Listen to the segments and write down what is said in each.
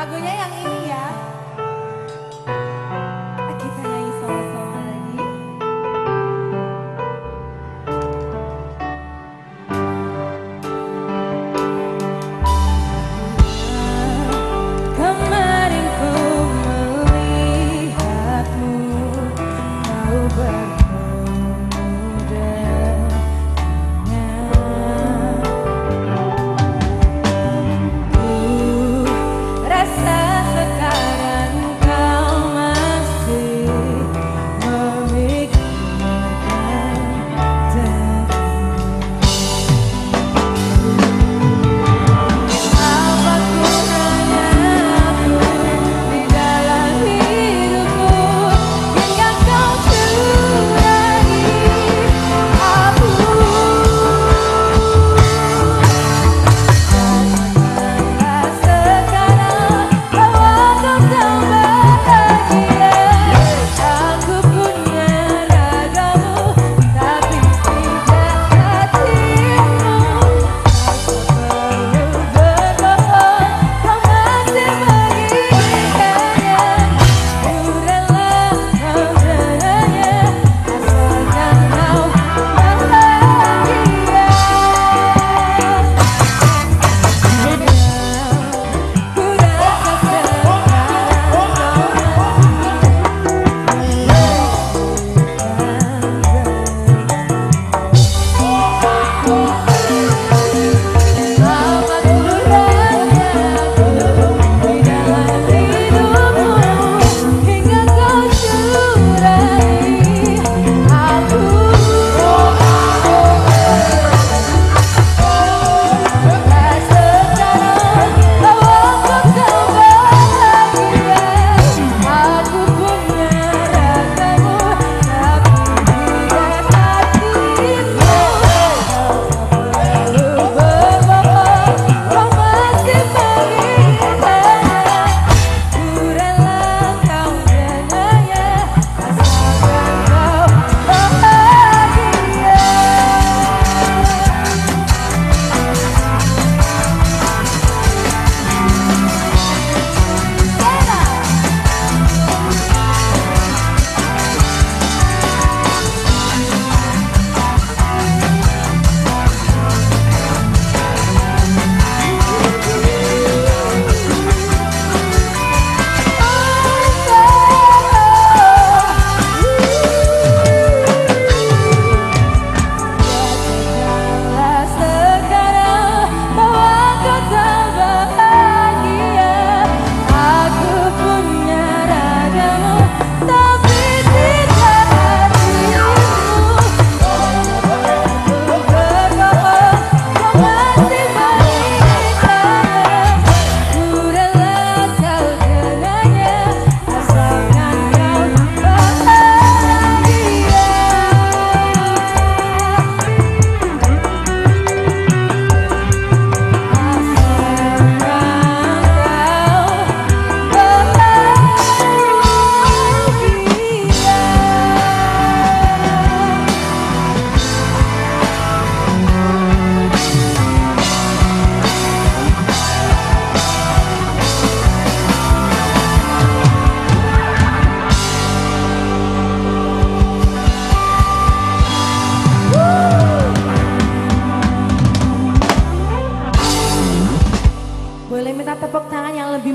Lagunya yang ini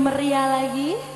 meriah lagi?